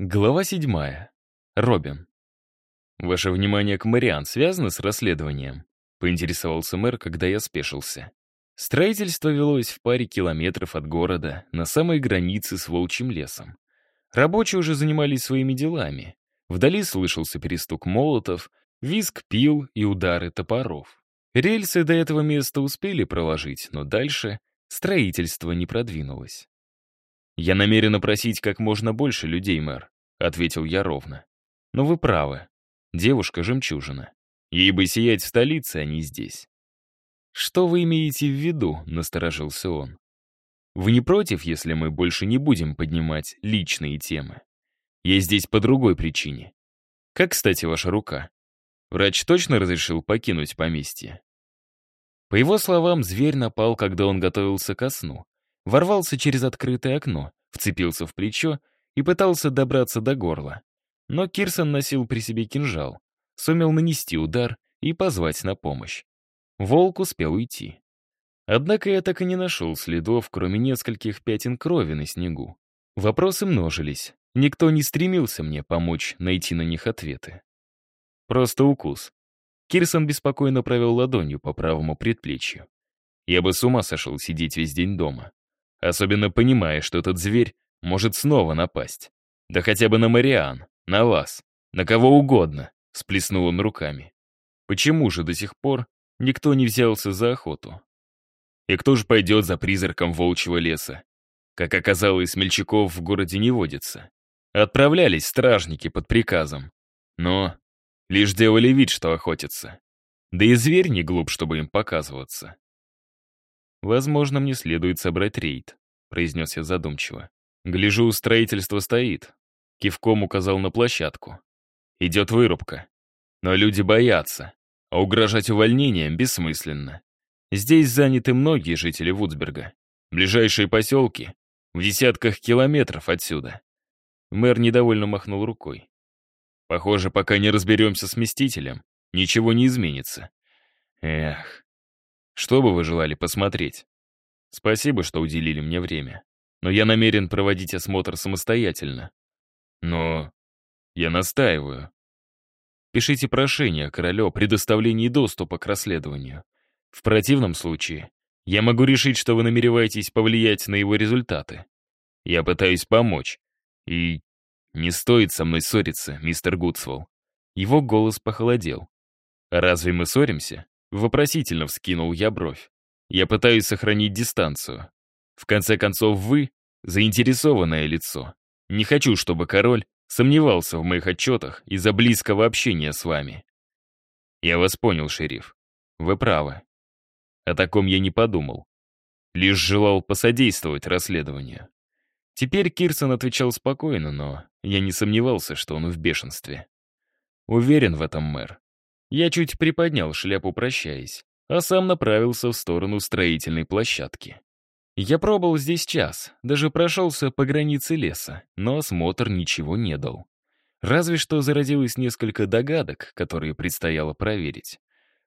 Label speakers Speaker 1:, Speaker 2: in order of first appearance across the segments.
Speaker 1: Глава седьмая. Робин. «Ваше внимание к Мариан связано с расследованием?» — поинтересовался мэр, когда я спешился. Строительство велось в паре километров от города, на самой границе с волчьим лесом. Рабочие уже занимались своими делами. Вдали слышался перестук молотов, визг пил и удары топоров. Рельсы до этого места успели проложить, но дальше строительство не продвинулось. «Я намерен опросить как можно больше людей, мэр», — ответил я ровно. «Но вы правы. Девушка — жемчужина. Ей бы сиять в столице, а не здесь». «Что вы имеете в виду?» — насторожился он. «Вы не против, если мы больше не будем поднимать личные темы? Я здесь по другой причине. Как, кстати, ваша рука? Врач точно разрешил покинуть поместье?» По его словам, зверь напал, когда он готовился ко сну ворвался через открытое окно, вцепился в плечо и пытался добраться до горла. Но Кирсон носил при себе кинжал, сумел нанести удар и позвать на помощь. Волк успел уйти. Однако я так и не нашел следов, кроме нескольких пятен крови на снегу. Вопросы множились. Никто не стремился мне помочь найти на них ответы. Просто укус. Кирсон беспокойно провел ладонью по правому предплечью. Я бы с ума сошел сидеть весь день дома. Особенно понимая, что этот зверь может снова напасть. Да хотя бы на Мариан, на вас, на кого угодно, сплеснул он руками. Почему же до сих пор никто не взялся за охоту? И кто же пойдет за призраком волчьего леса? Как оказалось, смельчаков в городе не водится. Отправлялись стражники под приказом. Но лишь делали вид, что охотятся. Да и зверь не глуп, чтобы им показываться. «Возможно, мне следует собрать рейд», — произнес я задумчиво. «Гляжу, строительство стоит». Кивком указал на площадку. «Идет вырубка. Но люди боятся, а угрожать увольнением бессмысленно. Здесь заняты многие жители Вудсберга. Ближайшие поселки в десятках километров отсюда». Мэр недовольно махнул рукой. «Похоже, пока не разберемся с Мстителем, ничего не изменится. Эх, что бы вы желали посмотреть? Спасибо, что уделили мне время. Но я намерен проводить осмотр самостоятельно. Но я настаиваю. Пишите прошение королю о предоставлении доступа к расследованию. В противном случае я могу решить, что вы намереваетесь повлиять на его результаты. Я пытаюсь помочь. И не стоит со мной ссориться, мистер Гудсвелл. Его голос похолодел. разве мы ссоримся? Вопросительно вскинул я бровь. Я пытаюсь сохранить дистанцию. В конце концов, вы — заинтересованное лицо. Не хочу, чтобы король сомневался в моих отчетах из-за близкого общения с вами. Я вас понял, шериф. Вы правы. О таком я не подумал. Лишь желал посодействовать расследованию. Теперь Кирсон отвечал спокойно, но я не сомневался, что он в бешенстве. Уверен в этом, мэр. Я чуть приподнял шляпу, прощаясь, а сам направился в сторону строительной площадки. Я пробыл здесь час, даже прошелся по границе леса, но осмотр ничего не дал. Разве что зародилось несколько догадок, которые предстояло проверить.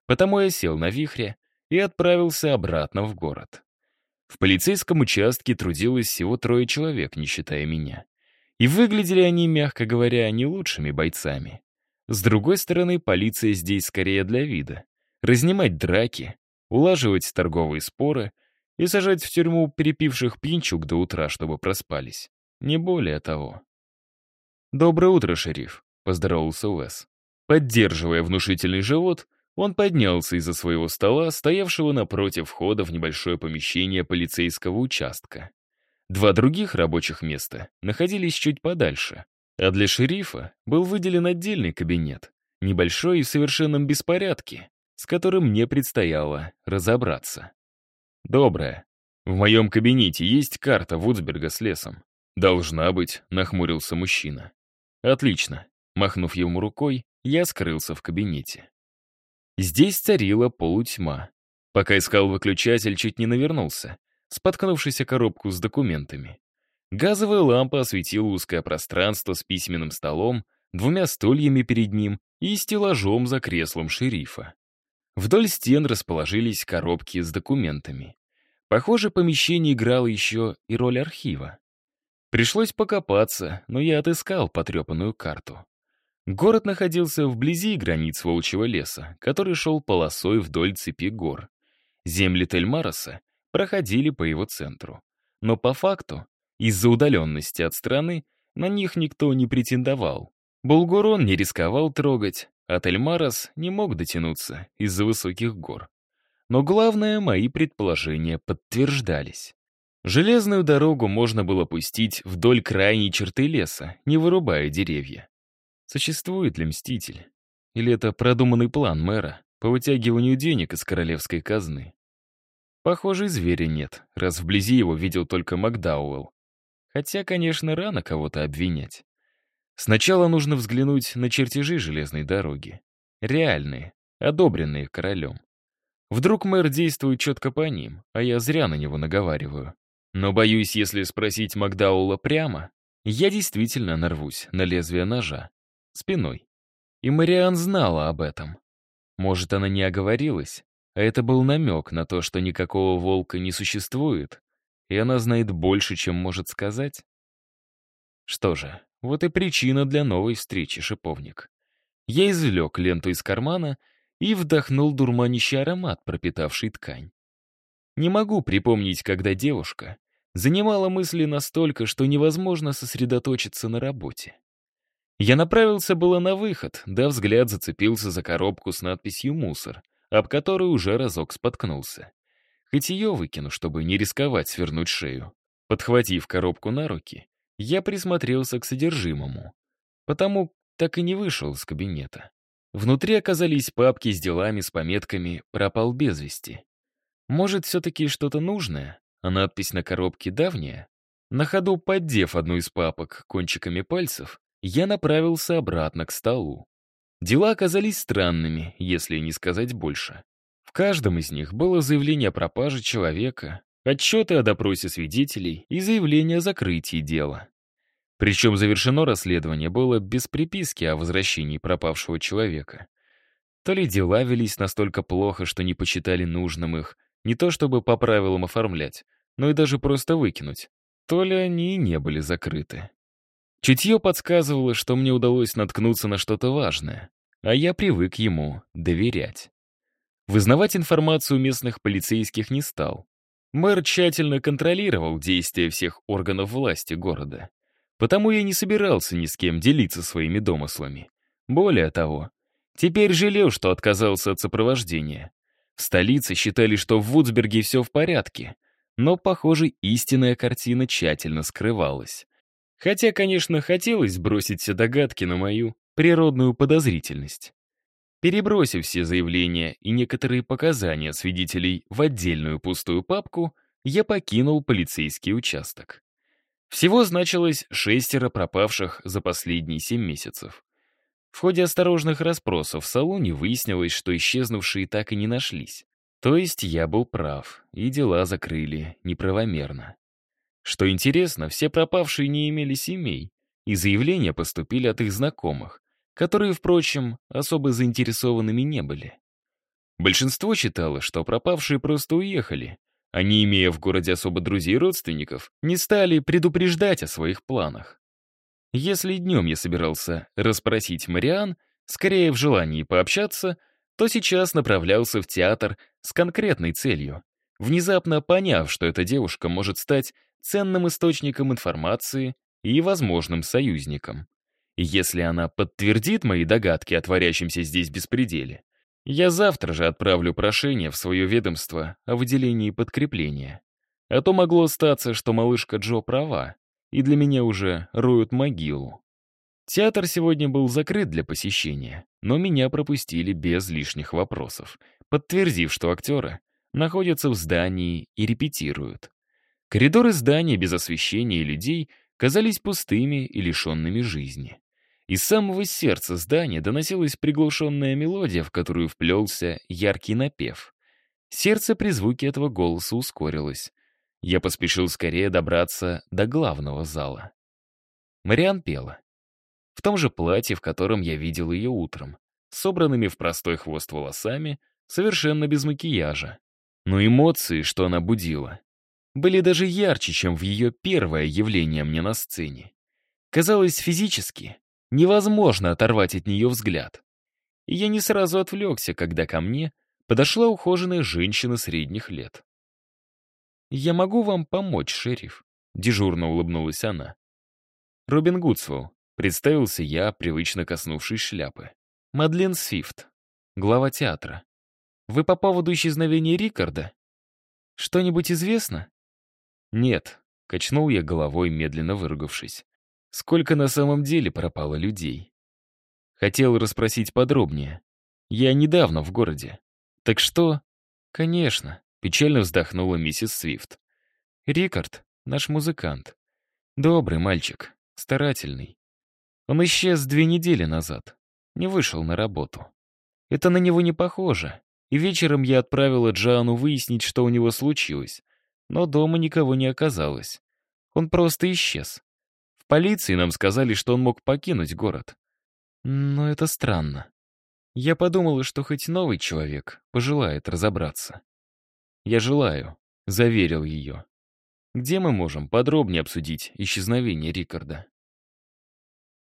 Speaker 1: Потому я сел на вихре и отправился обратно в город. В полицейском участке трудилось всего трое человек, не считая меня. И выглядели они, мягко говоря, не лучшими бойцами. С другой стороны, полиция здесь скорее для вида. Разнимать драки, улаживать торговые споры и сажать в тюрьму перепивших пьянчук до утра, чтобы проспались. Не более того. «Доброе утро, шериф», — поздоровался Уэс. Поддерживая внушительный живот, он поднялся из-за своего стола, стоявшего напротив входа в небольшое помещение полицейского участка. Два других рабочих места находились чуть подальше, а для шерифа был выделен отдельный кабинет, небольшой и в совершенном беспорядке, с которым мне предстояло разобраться. «Доброе. В моем кабинете есть карта Вудсберга с лесом?» «Должна быть», — нахмурился мужчина. «Отлично». Махнув ему рукой, я скрылся в кабинете. Здесь царила полутьма. Пока искал выключатель, чуть не навернулся, споткнувшись о коробку с документами. Газовая лампа осветила узкое пространство с письменным столом, двумя стульями перед ним и стеллажом за креслом шерифа. Вдоль стен расположились коробки с документами. Похоже, помещение играло еще и роль архива. Пришлось покопаться, но я отыскал потрепанную карту. Город находился вблизи границ волчьего леса, который шел полосой вдоль цепи гор. Земли Тельмароса проходили по его центру. Но по факту, из-за удаленности от страны, на них никто не претендовал. Булгурон не рисковал трогать, а Тельмарос не мог дотянуться из-за высоких гор. Но главное, мои предположения подтверждались. Железную дорогу можно было пустить вдоль крайней черты леса, не вырубая деревья. Существует ли Мститель? Или это продуманный план мэра по вытягиванию денег из королевской казны? Похоже, зверя нет, раз вблизи его видел только Макдауэлл. Хотя, конечно, рано кого-то обвинять. Сначала нужно взглянуть на чертежи железной дороги. Реальные, одобренные королем. Вдруг мэр действует четко по ним, а я зря на него наговариваю. Но боюсь, если спросить Макдаула прямо, я действительно нарвусь на лезвие ножа. Спиной. И Мариан знала об этом. Может, она не оговорилась, а это был намек на то, что никакого волка не существует, и она знает больше, чем может сказать? Что же, вот и причина для новой встречи, шиповник. Я извлек ленту из кармана и вдохнул дурманящий аромат, пропитавший ткань. Не могу припомнить, когда девушка занимала мысли настолько, что невозможно сосредоточиться на работе. Я направился было на выход, да взгляд зацепился за коробку с надписью «Мусор», об которую уже разок споткнулся. Хоть ее выкину, чтобы не рисковать свернуть шею. Подхватив коробку на руки, я присмотрелся к содержимому. Потому так и не вышел из кабинета. Внутри оказались папки с делами с пометками «Пропал без вести». Может, все-таки что-то нужное, а надпись на коробке давняя? На ходу поддев одну из папок кончиками пальцев, я направился обратно к столу. Дела оказались странными, если не сказать больше. В каждом из них было заявление о пропаже человека, отчеты о допросе свидетелей и заявление о закрытии дела. Причем завершено расследование было без приписки о возвращении пропавшего человека. То ли дела велись настолько плохо, что не почитали нужным их, не то чтобы по правилам оформлять, но и даже просто выкинуть. То ли они и не были закрыты. Чутье подсказывало, что мне удалось наткнуться на что-то важное, а я привык ему доверять. Вызнавать информацию местных полицейских не стал. Мэр тщательно контролировал действия всех органов власти города. Потому я не собирался ни с кем делиться своими домыслами. Более того, теперь жалел, что отказался от сопровождения. В столице считали, что в Вудсберге все в порядке, но, похоже, истинная картина тщательно скрывалась. Хотя, конечно, хотелось сбросить все догадки на мою природную подозрительность. Перебросив все заявления и некоторые показания свидетелей в отдельную пустую папку, я покинул полицейский участок. Всего значилось шестеро пропавших за последние семь месяцев. В ходе осторожных расспросов в салоне выяснилось, что исчезнувшие так и не нашлись. То есть я был прав, и дела закрыли неправомерно. Что интересно, все пропавшие не имели семей, и заявления поступили от их знакомых, которые, впрочем, особо заинтересованными не были. Большинство считало, что пропавшие просто уехали, а не имея в городе особо друзей и родственников, не стали предупреждать о своих планах. Если днем я собирался расспросить Мариан, скорее в желании пообщаться, то сейчас направлялся в театр с конкретной целью, внезапно поняв, что эта девушка может стать ценным источником информации и возможным союзником. Если она подтвердит мои догадки о творящемся здесь беспределе, я завтра же отправлю прошение в свое ведомство о выделении подкрепления. А то могло статься, что малышка Джо права, и для меня уже роют могилу. Театр сегодня был закрыт для посещения, но меня пропустили без лишних вопросов, подтвердив, что актеры находятся в здании и репетируют. Коридоры здания без освещения и людей казались пустыми и лишенными жизни. Из самого сердца здания доносилась приглушенная мелодия, в которую вплелся яркий напев. Сердце при звуке этого голоса ускорилось. Я поспешил скорее добраться до главного зала. Мариан пела. В том же платье, в котором я видел ее утром, собранными в простой хвост волосами, совершенно без макияжа. Но эмоции, что она будила, были даже ярче, чем в ее первое явление мне на сцене. Казалось, физически невозможно оторвать от нее взгляд. И я не сразу отвлекся, когда ко мне подошла ухоженная женщина средних лет. «Я могу вам помочь, шериф?» — дежурно улыбнулась она. «Робин Гудсвелл», — представился я, привычно коснувшись шляпы. «Мадлен Свифт, глава театра. Вы по поводу исчезновения Рикарда? Что-нибудь известно?» «Нет», — качнул я головой, медленно выругавшись. «Сколько на самом деле пропало людей?» Хотел расспросить подробнее. Я недавно в городе. Так что? Конечно, печально вздохнула миссис Свифт. Рикард, наш музыкант. Добрый мальчик, старательный. Он исчез две недели назад. Не вышел на работу. Это на него не похоже. И вечером я отправила Джану выяснить, что у него случилось но дома никого не оказалось. Он просто исчез. Полиции нам сказали, что он мог покинуть город. Но это странно. Я подумала, что хоть новый человек пожелает разобраться. «Я желаю», — заверил ее. «Где мы можем подробнее обсудить исчезновение Рикарда?»